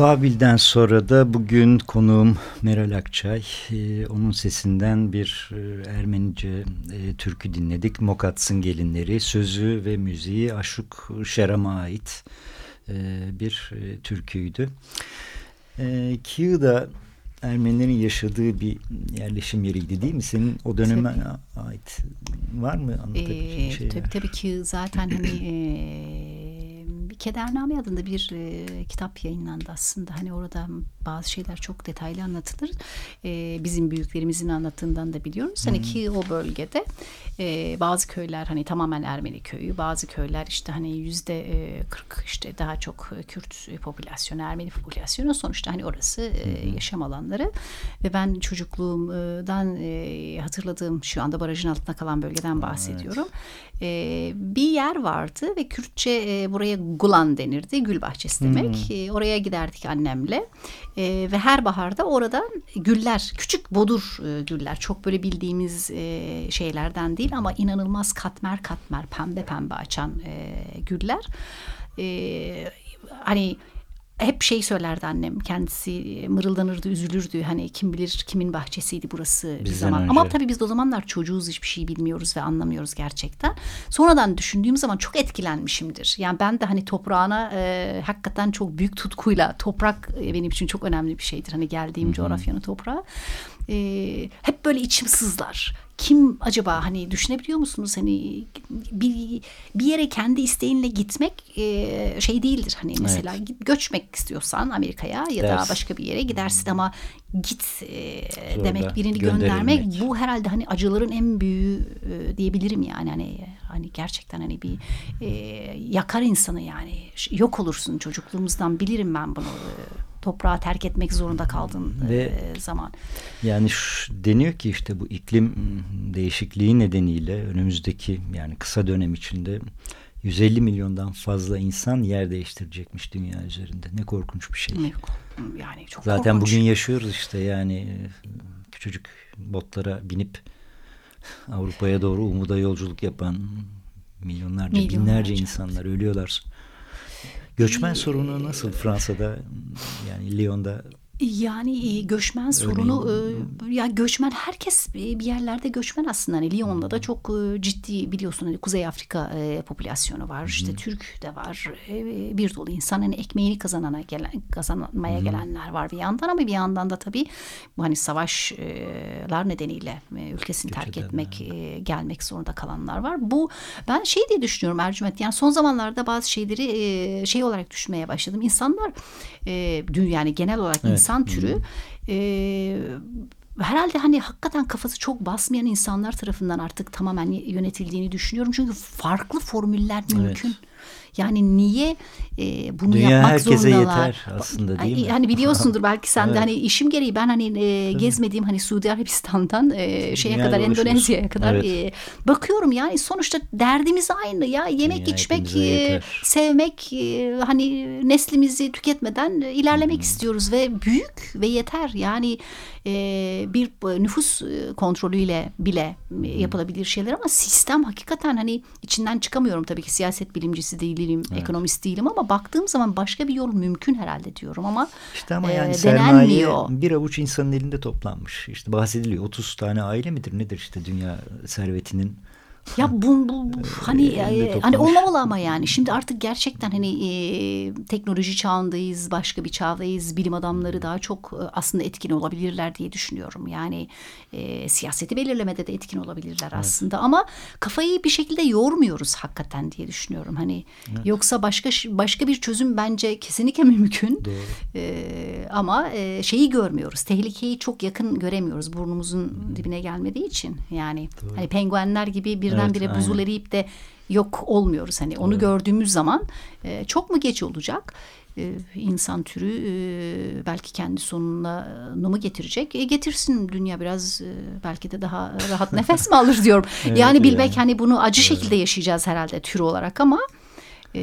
[SPEAKER 6] Babil'den sonra da bugün konuğum Meral Akçay. Ee, onun sesinden bir e, Ermenice e, türkü dinledik. Mokats'ın gelinleri. Sözü ve müziği Aşuk Şeram'a ait e, bir e, türküydü. E, Kiğda Ermenilerin yaşadığı bir yerleşim yeriydi değil mi? Senin o döneme tabii. ait var mı anlatabileceğin
[SPEAKER 2] ee, şeyler? Tabii tabii ki zaten hani e, Kedername adında bir e, kitap yayınlandı aslında. Hani orada bazı şeyler çok detaylı anlatılır. E, bizim büyüklerimizin anlattığından da biliyoruz. Hani ki o bölgede e, bazı köyler hani tamamen Ermeni köyü, bazı köyler işte hani yüzde e, 40 işte daha çok Kürt popülasyonu, Ermeni popülasyonu sonuçta hani orası e, yaşam alanları ve ben çocukluğumdan e, hatırladığım şu anda barajın altında kalan bölgeden bahsediyorum. Evet. E, bir yer vardı ve Kürtçe e, buraya Gulan denirdi. Gül bahçesi demek. Hmm. E, oraya giderdik annemle. E, ve her baharda oradan güller, küçük bodur e, güller. Çok böyle bildiğimiz e, şeylerden değil ama inanılmaz katmer katmer pembe pembe açan e, güller. E, hani hep şey söylerdi annem kendisi mırıldanırdı üzülürdü. Hani kim bilir kimin bahçesiydi burası bir zaman. önce. ama tabii biz de o zamanlar çocuğuz hiçbir şey bilmiyoruz ve anlamıyoruz gerçekten. Sonradan düşündüğüm zaman çok etkilenmişimdir. Yani ben de hani toprağına e, hakikaten çok büyük tutkuyla toprak e, benim için çok önemli bir şeydir. Hani geldiğim Hı-hı. coğrafyanın toprağı. E, hep böyle içim sızlar kim acaba? Hani düşünebiliyor musunuz? Hani bir bir yere kendi isteğinle gitmek e, şey değildir. Hani mesela evet. göçmek istiyorsan Amerika'ya ya Ders. da başka bir yere gidersin. Ama git e, demek birini göndermek bu herhalde hani acıların en büyüğü e, diyebilirim yani. Hani hani gerçekten hani bir e, yakar insanı yani. Yok olursun. Çocukluğumuzdan bilirim ben bunu toprağı terk etmek zorunda kaldığın Ve e, zaman.
[SPEAKER 1] Yani şu, deniyor ki işte bu iklim değişikliği nedeniyle önümüzdeki yani kısa dönem içinde 150 milyondan fazla insan yer değiştirecekmiş dünya üzerinde. Ne korkunç bir şey. Yani çok Zaten korkunç. bugün yaşıyoruz işte yani küçücük botlara binip Avrupa'ya doğru umuda yolculuk yapan milyonlarca, milyonlarca binlerce insanlar ölüyorlar. Göçmen sorunu nasıl Fransa'da yani Lyon'da
[SPEAKER 2] yani e, göçmen sorunu e, ya göçmen herkes bir yerlerde göçmen aslında. Hani Lyon'da da çok e, ciddi biliyorsun hani Kuzey Afrika popülasyonu var. İşte Hı. Türk de var. Bir dolu insan. Hani ekmeğini kazanana gelen kazanmaya Hı. gelenler var bir yandan. Ama bir yandan da tabii hani savaşlar nedeniyle ülkesini Göç terk etmek gelmek zorunda kalanlar var. Bu ben şey diye düşünüyorum Ercüment. Yani son zamanlarda bazı şeyleri şey olarak düşünmeye başladım. İnsanlar yani genel olarak evet insan türü e, herhalde hani hakikaten kafası çok basmayan insanlar tarafından artık tamamen yönetildiğini düşünüyorum. Çünkü farklı formüller mümkün. Evet. Yani niye e, bunu Dünya yapmak herkese zorundalar? yeter
[SPEAKER 1] aslında değil mi?
[SPEAKER 2] Hani biliyorsundur belki sen de hani işim gereği ben hani e, gezmediğim hani Suudi Arabistan'dan e, şeye Dünyayla kadar Endonezya'ya kadar evet. e, bakıyorum yani sonuçta derdimiz aynı ya yemek Dünya içmek e, sevmek e, hani neslimizi tüketmeden ilerlemek hmm. istiyoruz ve büyük ve yeter yani e, bir nüfus e, kontrolüyle bile hmm. yapılabilir şeyler ama sistem hakikaten hani içinden çıkamıyorum tabii ki siyaset bilimcisi değilim, evet. ekonomist değilim ama baktığım zaman başka bir yol mümkün herhalde diyorum ama
[SPEAKER 1] işte ama yani e, sermaye bir avuç insanın elinde toplanmış. İşte bahsediliyor 30 tane aile midir nedir işte dünya servetinin
[SPEAKER 2] ya bu, bu, bu hani e, hani olmamalı ama yani şimdi artık gerçekten hani e, teknoloji çağındayız, başka bir çağdayız. Bilim adamları daha çok e, aslında etkin olabilirler diye düşünüyorum. Yani e, siyaseti belirlemede de etkin olabilirler evet. aslında ama kafayı bir şekilde yormuyoruz hakikaten diye düşünüyorum. Hani evet. yoksa başka başka bir çözüm bence kesinlikle mümkün. Doğru. E, ama e, şeyi görmüyoruz. Tehlikeyi çok yakın göremiyoruz burnumuzun hmm. dibine gelmediği için. Yani Doğru. hani penguenler gibi bir birdenbire evet, buzul eriyip de yok olmuyoruz. Hani onu evet. gördüğümüz zaman e, çok mu geç olacak? E, insan türü e, belki kendi sonuna mı getirecek? E, getirsin dünya biraz e, belki de daha rahat nefes mi alır diyorum. evet, yani bilmek yani. hani bunu acı evet. şekilde yaşayacağız herhalde tür olarak ama
[SPEAKER 1] e,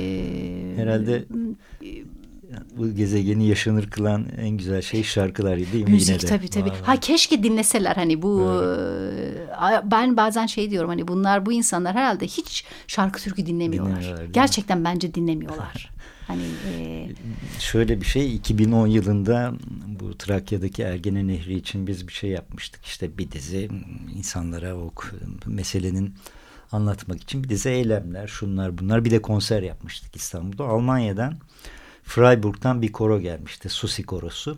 [SPEAKER 1] herhalde bu gezegeni yaşanır kılan en güzel şey şarkılar değil mi?
[SPEAKER 2] Müzik Yine de. tabii tabii. Ha keşke dinleseler hani bu evet. ben bazen şey diyorum hani bunlar bu insanlar herhalde hiç şarkı türkü dinlemiyorlar. Gerçekten bence dinlemiyorlar. hani e...
[SPEAKER 1] şöyle bir şey 2010 yılında bu Trakya'daki Ergene Nehri için biz bir şey yapmıştık. İşte bir dizi insanlara o meselenin anlatmak için bir dizi eylemler, şunlar bunlar bir de konser yapmıştık İstanbul'da. Almanya'dan Freiburg'dan bir koro gelmişti. Susi korosu.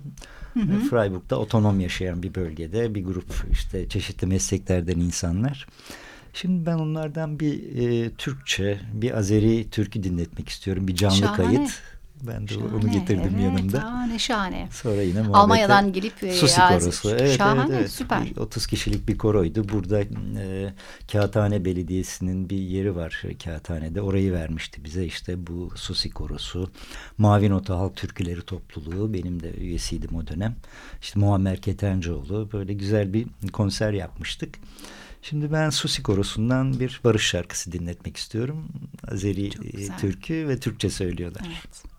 [SPEAKER 1] Hı hı. Freiburg'da otonom yaşayan bir bölgede bir grup işte çeşitli mesleklerden insanlar. Şimdi ben onlardan bir e, Türkçe, bir Azeri türkü dinletmek istiyorum. Bir canlı Şahane. kayıt. Ben de şahane, onu getirdim
[SPEAKER 2] evet,
[SPEAKER 1] yanımda.
[SPEAKER 2] Aa, ne şahane.
[SPEAKER 1] Sonra yine
[SPEAKER 2] Almanya'dan gelip
[SPEAKER 1] Susi korosu. Evet,
[SPEAKER 2] şahane,
[SPEAKER 1] evet, evet.
[SPEAKER 2] süper.
[SPEAKER 1] 30 kişilik bir koroydu. Burada e, Kağıthane Belediyesi'nin bir yeri var Kağıthane'de. Orayı vermişti bize işte bu Susi korosu. Mavi Nota Halk Türküleri Topluluğu. Benim de üyesiydim o dönem. İşte Muammer Ketencoğlu. Böyle güzel bir konser yapmıştık. Şimdi ben Susi Korosu'ndan bir barış şarkısı dinletmek istiyorum. Azeri e, türkü ve Türkçe söylüyorlar. Evet.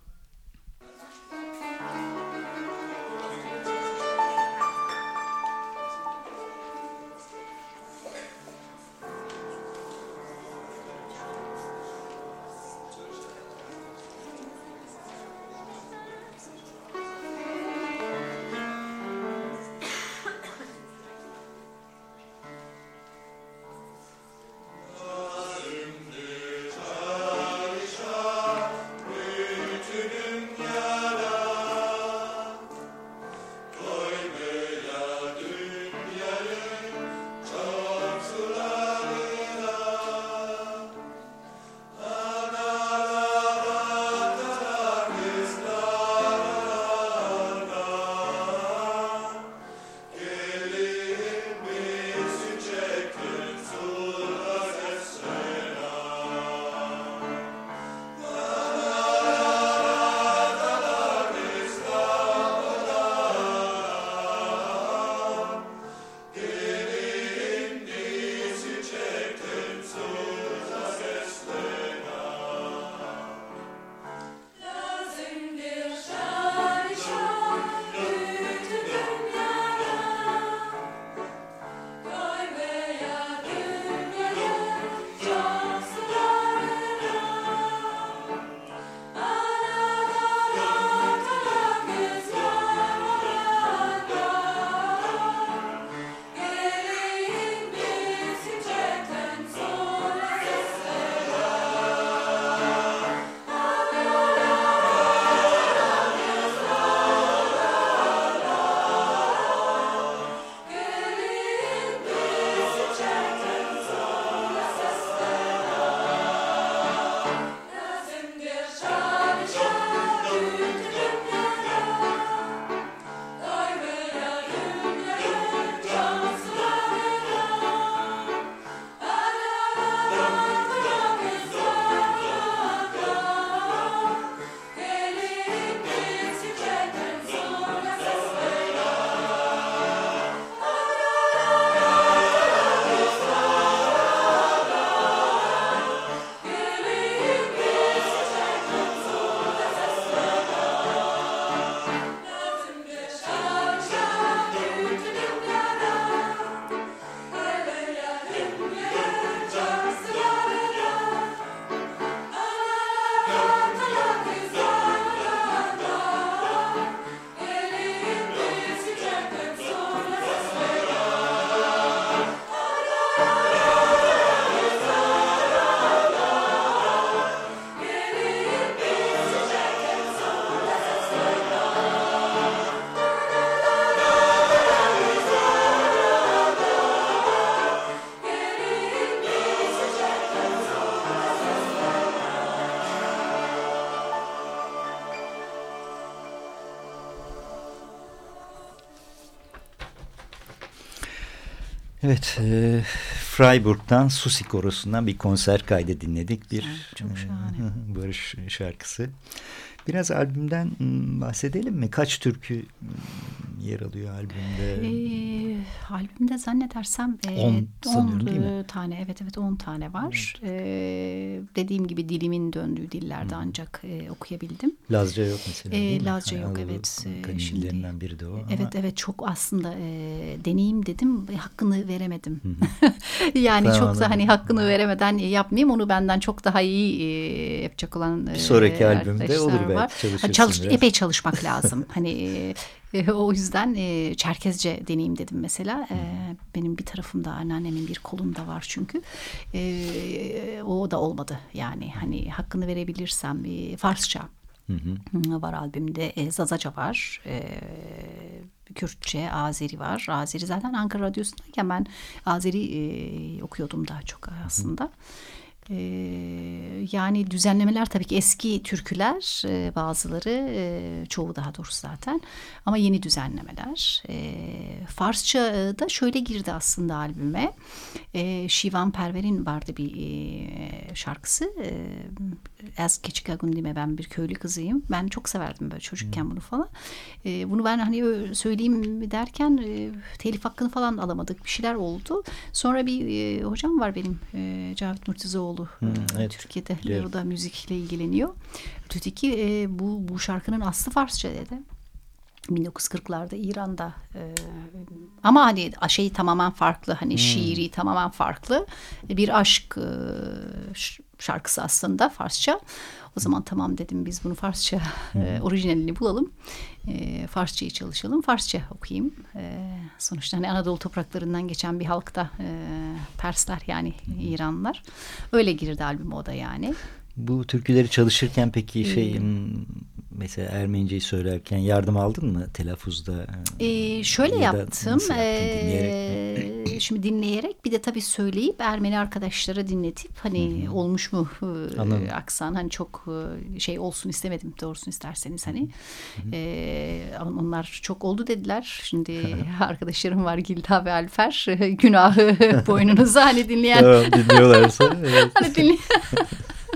[SPEAKER 1] Evet, e, Freiburg'dan Susi Korosu'ndan bir konser kaydı dinledik. Bir
[SPEAKER 2] Çok.
[SPEAKER 1] E, barış şarkısı. Biraz albümden bahsedelim mi? Kaç türkü yer alıyor albümde?
[SPEAKER 2] E, albümde zannedersem
[SPEAKER 1] 10
[SPEAKER 2] e, tane evet evet 10 tane var. Evet. E, dediğim gibi dilimin döndüğü dillerde hmm. ancak e, okuyabildim.
[SPEAKER 1] Lazca yok mesela.
[SPEAKER 2] E, Lazca yok evet.
[SPEAKER 1] Şimdi, biri de o.
[SPEAKER 2] Evet ama... evet çok aslında e, deneyim dedim hakkını veremedim. yani tamam, çok da hani hakkını veremeden yapmayayım onu benden çok daha iyi e, yapacak olan
[SPEAKER 1] bir sonraki e, albümde olur belki var.
[SPEAKER 2] Çalış, epey çalışmak lazım. hani e, o yüzden e, Çerkezce deneyim dedim mesela. E, benim bir tarafımda anneannemin bir kolunda var çünkü. E, o da olmadı yani hani hakkını verebilirsem e, Farsça. Hı hı. Var albümde e, Zazaca var. E, Kürtçe, Azeri var. Azeri zaten Ankara Radyosu'ndayken ben Azeri e, okuyordum daha çok aslında. Hı. Ee, yani düzenlemeler tabii ki eski türküler e, bazıları e, çoğu daha doğrusu zaten. Ama yeni düzenlemeler e, Farsça da şöyle girdi aslında albüme. E, Şivan Perver'in vardı bir e, şarkısı. E, Ez Keçika Gundime ben bir köylü kızıyım. Ben çok severdim böyle çocukken hmm. bunu falan. E, bunu ben hani söyleyeyim derken e, telif hakkını falan alamadık. Bir şeyler oldu. Sonra bir e, hocam var benim e, Cavit Murtizoğlu Kılıçdaroğlu hmm, evet. Türkiye'de Biliyorum. o da müzikle ilgileniyor. Dedi ki e, bu, bu şarkının aslı Farsça dedi. 1940'larda İran'da e, ama hani şey tamamen farklı hani hmm. şiiri tamamen farklı bir aşk e, şarkısı aslında Farsça o zaman tamam dedim biz bunu Farsça hmm. e, orijinalini bulalım e, Farsçayı çalışalım. Farsça okuyayım. E, sonuçta hani Anadolu topraklarından geçen bir halkta e, Persler yani hmm. İranlılar öyle girdi albüm o da yani.
[SPEAKER 1] Bu türküleri çalışırken peki şey hmm mesela Ermeniceyi söylerken yardım aldın mı telaffuzda?
[SPEAKER 2] Ee, şöyle yaptım. Ee, dinleyerek şimdi dinleyerek bir de tabii söyleyip Ermeni arkadaşlara dinletip hani Hı -hı. olmuş mu e, aksan hani çok e, şey olsun istemedim doğrusunu isterseniz hani. Hı -hı. E, onlar çok oldu dediler. Şimdi arkadaşlarım var Gilda ve Alfer günahı boynunuza hani dinleyen.
[SPEAKER 1] Tamam dinliyorlarsa. Evet.
[SPEAKER 2] hani dinleyen.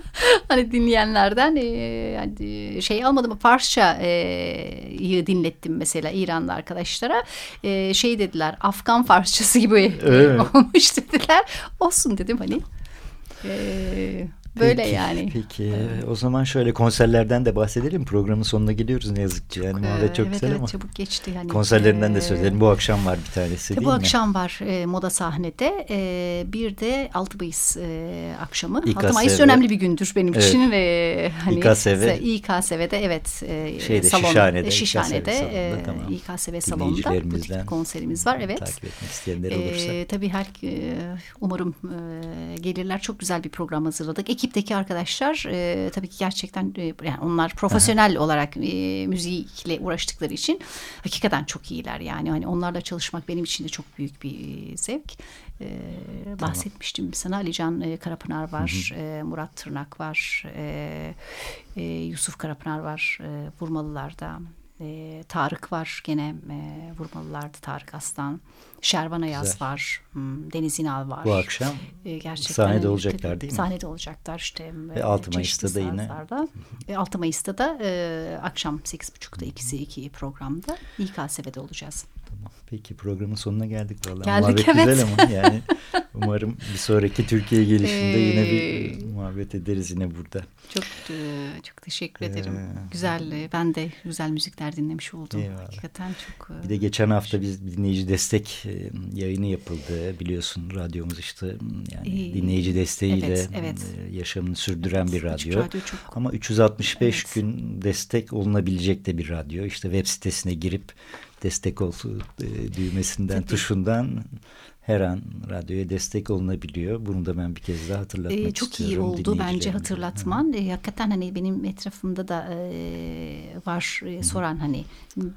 [SPEAKER 2] hani dinleyenlerden e, yani şey almadım Farsça e, dinlettim mesela İranlı arkadaşlara e, şey dediler Afgan Farsçası gibi evet. olmuş dediler olsun dedim hani. E, Böyle
[SPEAKER 1] peki,
[SPEAKER 2] yani.
[SPEAKER 1] Peki evet. o zaman şöyle konserlerden de bahsedelim. Programın sonuna geliyoruz ne yazık ki. Yani muhabbet çok
[SPEAKER 2] evet,
[SPEAKER 1] güzel
[SPEAKER 2] evet,
[SPEAKER 1] ama.
[SPEAKER 2] çabuk geçti. Yani.
[SPEAKER 1] Konserlerinden de söyleyelim. Bu akşam var bir tanesi değil
[SPEAKER 2] bu
[SPEAKER 1] mi?
[SPEAKER 2] Bu akşam var e, Moda sahnede. E, bir de 6 Mayıs e, akşamı. İKSV. 6 Mayıs önemli bir gündür benim evet. için. ve hani,
[SPEAKER 1] İKSV.
[SPEAKER 2] İKSV'de evet. E,
[SPEAKER 1] Şeyde salon, Şişhane'de.
[SPEAKER 2] Şişhane'de. İKSV salonunda, e, İKSV salonunda. Butik konserimiz var. Evet.
[SPEAKER 1] Takip etmek isteyenler olursa.
[SPEAKER 2] E, tabii her, e, umarım e, gelirler. Çok güzel bir program hazırladık. Ekipteki arkadaşlar e, tabii ki gerçekten e, yani onlar profesyonel Aha. olarak e, müzikle uğraştıkları için hakikaten çok iyiler yani hani onlarla çalışmak benim için de çok büyük bir e, zevk. E, tamam. bahsetmiştim sana Alican e, Karapınar var, hı hı. E, Murat Tırnak var, e, e, Yusuf Karapınar var e, Vurmalılar'da. E, Tarık var gene e, Vurmalılar'da Tarık Aslan. Şervan Ayaz var. Hmm, Deniz İnal var.
[SPEAKER 1] Bu akşam e, gerçekten sahnede olacaklar değil mi?
[SPEAKER 2] Sahnede olacaklar işte.
[SPEAKER 1] Ve 6 Mayıs'ta da yine.
[SPEAKER 2] E, 6 Mayıs'ta da e, akşam 8.30'da ikisi iki programda İKSV'de olacağız.
[SPEAKER 1] Tamam. Peki programın sonuna geldik vallahi.
[SPEAKER 2] Geldik
[SPEAKER 1] muhabbet
[SPEAKER 2] evet.
[SPEAKER 1] güzel ama yani umarım bir sonraki Türkiye gelişinde ee, yine bir muhabbet ederiz yine burada.
[SPEAKER 2] Çok e, çok teşekkür ederim. Ee, güzel e, ben de güzel müzikler dinlemiş oldum. Eyvallah. Hakikaten çok.
[SPEAKER 1] E, bir de geçen hafta biz dinleyici destek yayını yapıldı biliyorsun radyomuz işte yani ee, dinleyici desteğiyle evet, evet. yaşamını sürdüren evet, bir radyo. radyo çok... Ama 365 evet. gün destek olunabilecek de bir radyo. İşte web sitesine girip destek ol e, düğmesinden, Tabii. tuşundan her an radyoya destek olunabiliyor. Bunu da ben bir kez daha hatırlatmak ee,
[SPEAKER 2] çok
[SPEAKER 1] istiyorum.
[SPEAKER 2] Çok iyi oldu bence hatırlatman. E, hakikaten hani benim etrafımda da e, var e, soran hani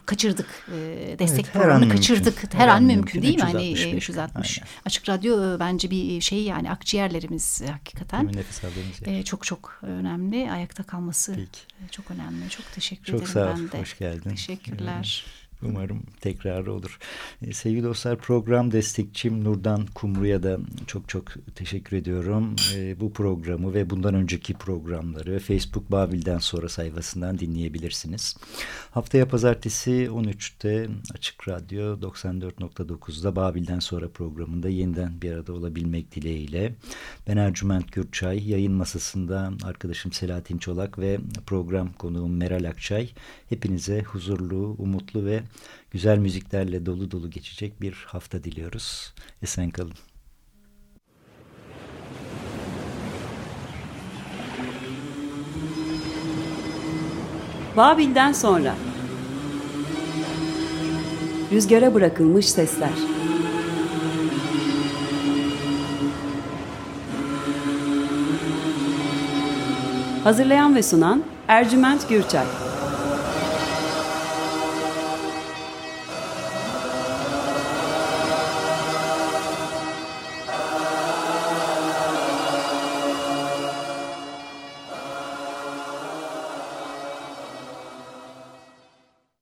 [SPEAKER 2] kaçırdık e, destek evet, programını kaçırdık. Mümkün. Her, her an mümkün, mümkün değil mi? Hani 360. Aynen. Açık radyo e, bence bir şey yani akciğerlerimiz hakikaten.
[SPEAKER 1] nefes aldığımız yer.
[SPEAKER 2] E, çok çok önemli. Ayakta kalması Peki. çok önemli. Çok teşekkür
[SPEAKER 1] çok
[SPEAKER 2] ederim
[SPEAKER 1] sağ ol. Hoş geldin.
[SPEAKER 2] Teşekkürler.
[SPEAKER 1] Evet. Umarım tekrarı olur. Ee, sevgili dostlar program destekçim Nurdan Kumru'ya da çok çok teşekkür ediyorum. Ee, bu programı ve bundan önceki programları Facebook Babil'den sonra sayfasından dinleyebilirsiniz. Haftaya pazartesi 13'te Açık Radyo 94.9'da Babil'den sonra programında yeniden bir arada olabilmek dileğiyle. Ben Ercüment Gürçay, yayın masasında arkadaşım Selahattin Çolak ve program konuğum Meral Akçay. Hepinize huzurlu, umutlu ve güzel müziklerle dolu dolu geçecek bir hafta diliyoruz. Esen kalın.
[SPEAKER 6] Babil'den sonra Rüzgara bırakılmış sesler Hazırlayan ve sunan Ercüment Gürçay